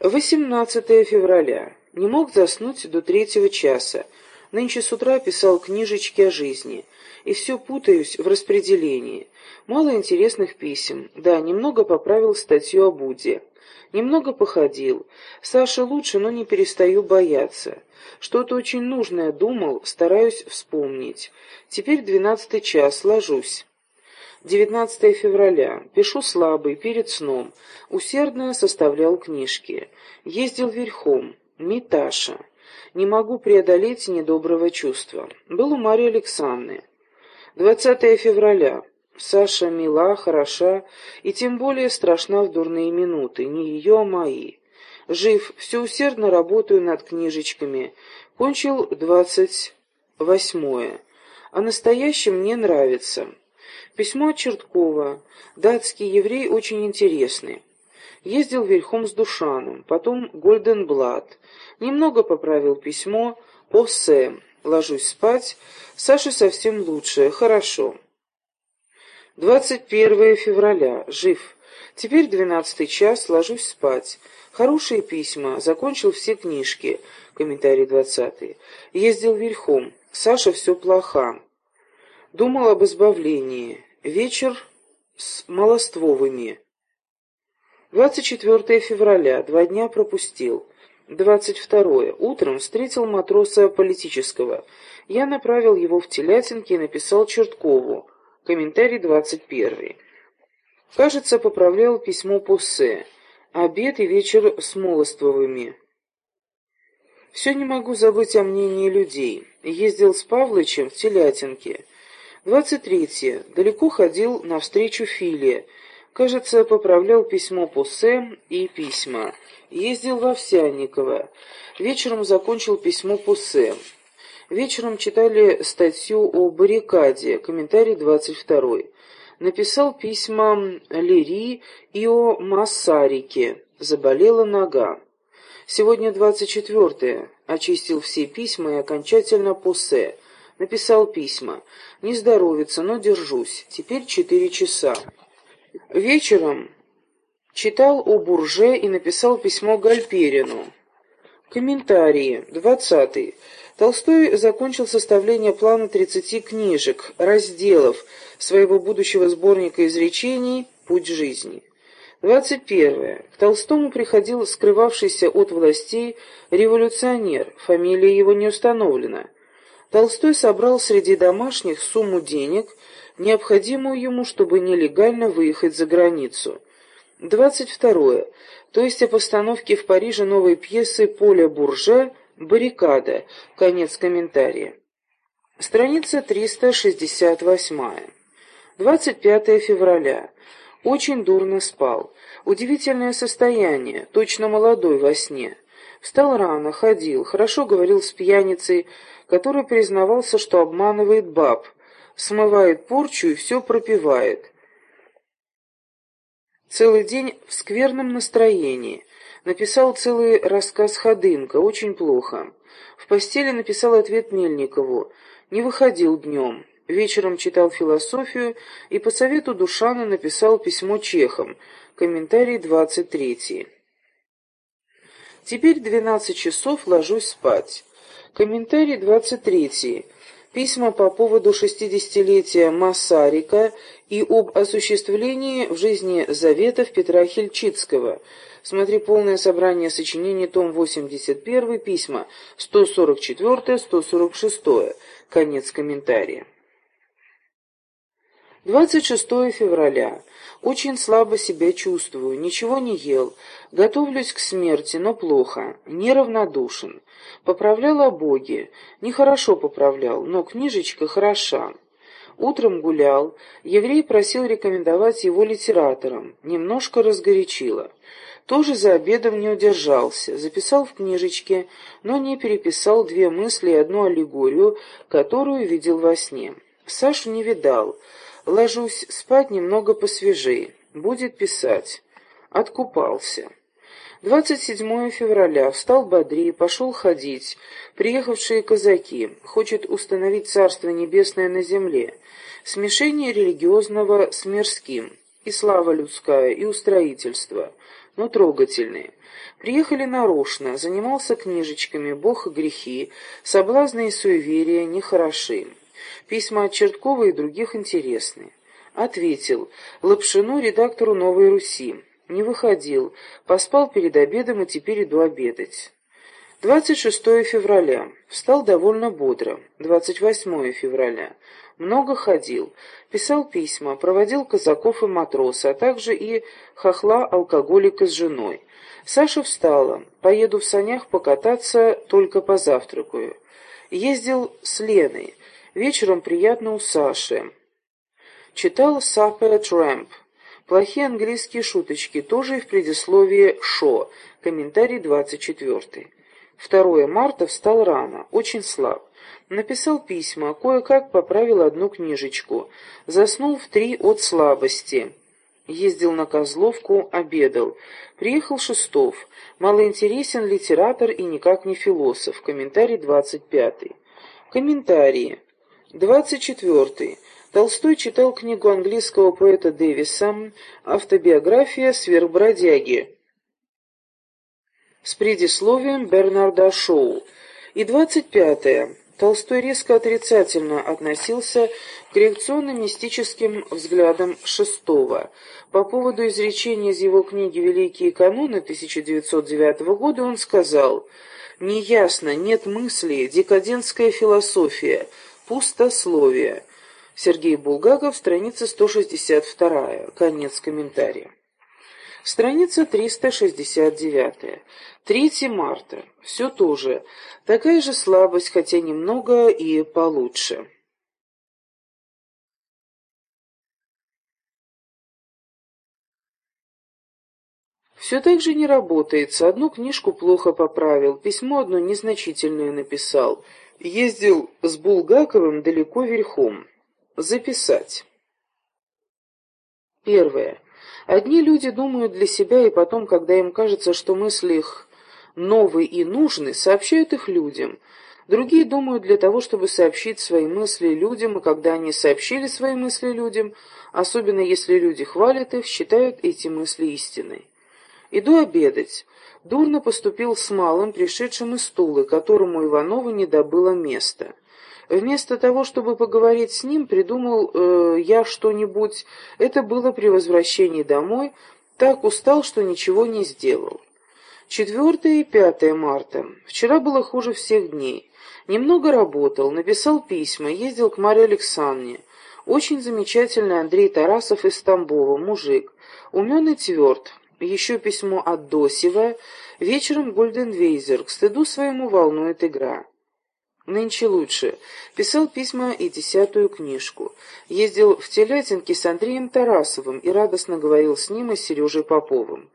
18 февраля. Не мог заснуть до третьего часа. Нынче с утра писал книжечки о жизни. И все путаюсь в распределении. Мало интересных писем. Да, немного поправил статью о Будде. Немного походил. Саша лучше, но не перестаю бояться. Что-то очень нужное думал, стараюсь вспомнить. Теперь двенадцатый час, ложусь. 19 февраля. Пишу слабый, перед сном. Усердно составлял книжки. Ездил верхом. Миташа. Не могу преодолеть недоброго чувства. Был у Марии Александры. 20 февраля. Саша мила, хороша и тем более страшна в дурные минуты. Не ее, а мои. Жив, все усердно работаю над книжечками. Кончил двадцать восьмое. А настоящем мне нравится. Письмо от Черткова. Датский еврей очень интересный. Ездил верхом с Душаном, потом Гольденблат. Немного поправил письмо. Осе. Ложусь спать. Саша совсем лучше. Хорошо. 21 февраля. Жив. Теперь двенадцатый час. Ложусь спать. Хорошие письма. Закончил все книжки. Комментарий двадцатый. Ездил верхом. Саша все плоха. Думал об избавлении. Вечер с Малоствовыми. 24 февраля. Два дня пропустил. 22. Утром встретил матроса политического. Я направил его в Телятинки и написал Черткову. Комментарий 21. Кажется, поправлял письмо Пуссе. Обед и вечер с Молоствовыми. Все не могу забыть о мнении людей. Ездил с Павлычем в Телятинке. 23. Далеко ходил навстречу Филе. Кажется, поправлял письмо Пуссе и письма. Ездил в Овсянниково. Вечером закончил письмо Пуссе. Вечером читали статью о баррикаде, комментарий 22. Написал письма Лири и о Массарике. Заболела нога. Сегодня 24. Очистил все письма и окончательно Пуссе. Написал письма. Не здоровится, но держусь. Теперь четыре часа. Вечером читал о Бурже и написал письмо Гальперину. Комментарии. Двадцатый. Толстой закончил составление плана 30 книжек, разделов своего будущего сборника изречений «Путь жизни». 21. К Толстому приходил скрывавшийся от властей революционер, фамилия его не установлена. Толстой собрал среди домашних сумму денег, необходимую ему, чтобы нелегально выехать за границу. 22. То есть о постановке в Париже новой пьесы «Поля Бурже» «Баррикада». Конец комментария. Страница 368. 25 февраля. Очень дурно спал. Удивительное состояние, точно молодой во сне. Встал рано, ходил, хорошо говорил с пьяницей, который признавался, что обманывает баб, смывает порчу и все пропивает. Целый день в скверном настроении. Написал целый рассказ Ходынка, очень плохо. В постели написал ответ Мельникову. Не выходил днем. Вечером читал философию и по совету Душана написал письмо чехам. Комментарий 23. Теперь 12 часов ложусь спать. Комментарий 23. Письма по поводу шестидесятилетия Масарика и об осуществлении в жизни заветов Петра Хильчицкого. Смотри полное собрание сочинений, том 81, письма 144-146. Конец комментария. 26 февраля. Очень слабо себя чувствую, ничего не ел. Готовлюсь к смерти, но плохо. Неравнодушен. Поправлял о Боге. Нехорошо поправлял, но книжечка хороша. Утром гулял. Еврей просил рекомендовать его литератором. Немножко разгорячило. Тоже за обедом не удержался. Записал в книжечке, но не переписал две мысли и одну аллегорию, которую видел во сне. Сашу не видал. Ложусь спать немного посвежее. Будет писать. Откупался. 27 февраля. Встал бодрее, пошел ходить. Приехавшие казаки. Хочет установить Царство Небесное на земле. Смешение религиозного с мирским. И слава людская, и устроительство. но трогательные. Приехали нарочно, занимался книжечками «Бог и грехи», «Соблазны и суеверия» нехороши. Письма от Черткова и других интересны. Ответил. Лапшину, редактору «Новой Руси». Не выходил. Поспал перед обедом и теперь иду обедать. 26 февраля. Встал довольно бодро. 28 февраля. Много ходил. Писал письма, проводил казаков и матроса, а также и хохла-алкоголика с женой. Саша встала. Поеду в санях покататься, только позавтракаю. Ездил с Леной. Вечером приятно у Саши. Читал «Саппер Трэмп». Плохие английские шуточки, тоже и в предисловии «Шо», комментарий 24. 2 марта встал рано, очень слаб. Написал письма, кое-как поправил одну книжечку. Заснул в три от слабости. Ездил на Козловку, обедал. Приехал Шестов. Малоинтересен литератор и никак не философ. Комментарий 25. Комментарии. 24. Толстой читал книгу английского поэта Дэвиса «Автобиография сверхбродяги» с предисловием Бернарда Шоу. И 25. Толстой резко отрицательно относился к реакционно-мистическим взглядам Шестого. По поводу изречения из его книги «Великие каноны» 1909 года он сказал «Неясно, нет мысли, декадентская философия, пустословие». Сергей Булгаков, страница 162, конец комментария. Страница 369. 3 марта. Все то же. Такая же слабость, хотя немного и получше. Все так же не работается. Одну книжку плохо поправил, письмо одно незначительное написал. Ездил с Булгаковым далеко верхом. Записать. Первое. Одни люди думают для себя, и потом, когда им кажется, что мысли их новые и нужны, сообщают их людям. Другие думают для того, чтобы сообщить свои мысли людям, и когда они сообщили свои мысли людям, особенно если люди хвалят их, считают эти мысли истиной. Иду обедать. Дурно поступил с малым, пришедшим из стулы, которому Иванову не добыло места. Вместо того, чтобы поговорить с ним, придумал э, я что-нибудь. Это было при возвращении домой. Так устал, что ничего не сделал. 4 и 5 марта. Вчера было хуже всех дней. Немного работал, написал письма, ездил к Марье Александровне. Очень замечательный Андрей Тарасов из Тамбова, мужик. Умен и тверд. Еще письмо от Досева. Вечером Гольденвейзер. К стыду своему волнует игра. Нынче лучше. Писал письма и десятую книжку. Ездил в Телятинки с Андреем Тарасовым и радостно говорил с ним и с Сережей Поповым.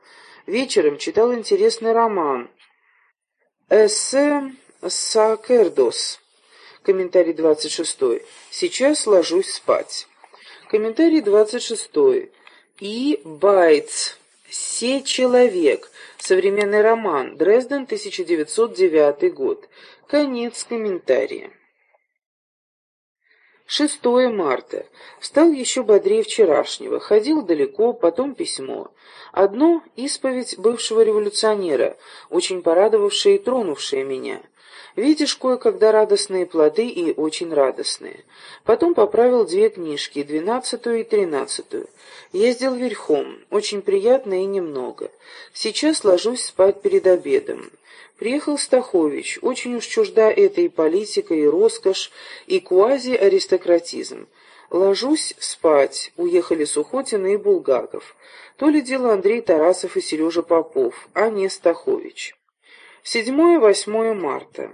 Вечером читал интересный роман «Эссе Сакердос». Комментарий 26. Сейчас ложусь спать. Комментарий 26. И Байц. «Се человек». Современный роман. Дрезден, 1909 год. Конец комментария. 6 марта. Встал еще бодрее вчерашнего. Ходил далеко, потом письмо. Одно — исповедь бывшего революционера, очень порадовавшая и тронувшая меня. Видишь, кое-когда радостные плоды и очень радостные. Потом поправил две книжки, двенадцатую и тринадцатую. Ездил верхом, очень приятно и немного. Сейчас ложусь спать перед обедом. Приехал Стахович, очень уж чужда этой политика и роскошь, и квази-аристократизм. Ложусь спать, уехали Сухотина и Булгаков. То ли дело Андрей Тарасов и Сережа Попов, а не Стахович. 7-8 марта.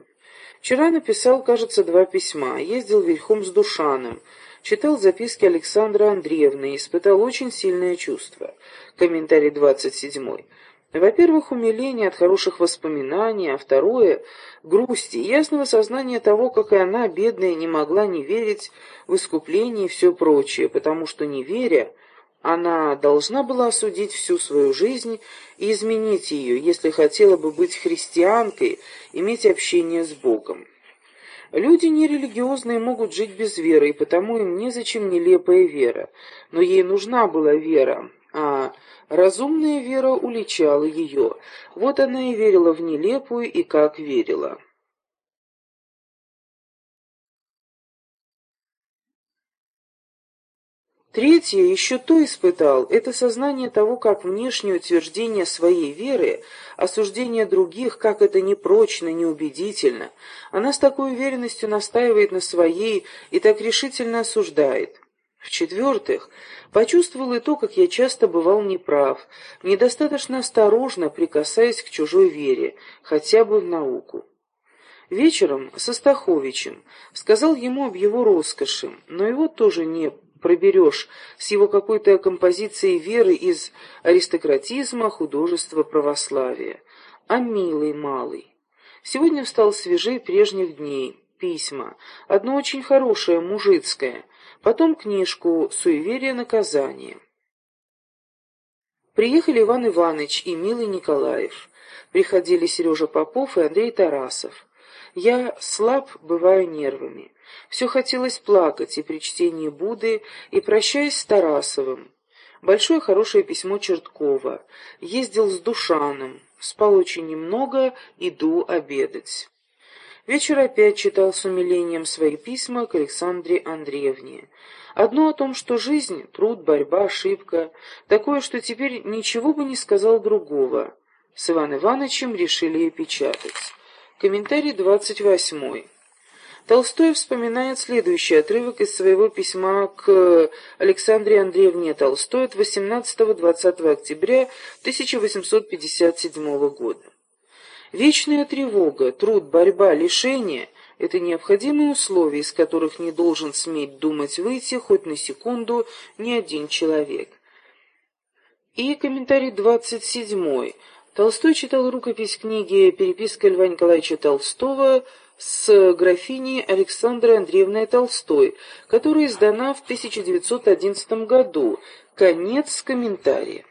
Вчера написал, кажется, два письма, ездил верхом с Душаном, читал записки Александра Андреевны, испытал очень сильное чувство. Комментарий 27. Во-первых, умиление от хороших воспоминаний, а второе — грусти, ясного сознания того, как и она, бедная, не могла не верить в искупление и все прочее, потому что, не веря, она должна была осудить всю свою жизнь и изменить ее, если хотела бы быть христианкой, иметь общение с Богом. Люди нерелигиозные могут жить без веры, и потому им незачем нелепая вера. Но ей нужна была вера, Разумная вера уличала ее. Вот она и верила в нелепую, и как верила. Третье, еще то испытал, это сознание того, как внешнее утверждение своей веры, осуждение других, как это непрочно, неубедительно. Она с такой уверенностью настаивает на своей и так решительно осуждает. В-четвертых, почувствовал и то, как я часто бывал неправ, недостаточно осторожно прикасаясь к чужой вере, хотя бы в науку. Вечером со Стаховичем сказал ему об его роскоши, но его тоже не проберешь с его какой-то композицией веры из аристократизма, художества, православия. А милый малый. Сегодня встал свежей прежних дней. Письма. Одно очень хорошее, мужицкое. Потом книжку «Суеверие наказание». Приехали Иван Иванович и Милый Николаев. Приходили Сережа Попов и Андрей Тарасов. Я слаб, бываю нервами. Все хотелось плакать и при чтении Будды, и прощаясь с Тарасовым. Большое хорошее письмо Черткова. Ездил с Душаном. Спал очень немного, иду обедать. Вечер опять читал с умилением свои письма к Александре Андреевне. Одно о том, что жизнь, труд, борьба, ошибка, такое, что теперь ничего бы не сказал другого. С Иван Ивановичем решили и печатать. Комментарий двадцать восьмой. Толстой вспоминает следующий отрывок из своего письма к Александре Андреевне Толстой от 18-20 октября 1857 года. Вечная тревога, труд, борьба, лишение – это необходимые условия, из которых не должен сметь думать выйти хоть на секунду ни один человек. И комментарий двадцать седьмой. Толстой читал рукопись книги «Переписка Льва Николаевича Толстого» с графиней Александрой Андреевной Толстой, которая издана в 1911 году. Конец комментария.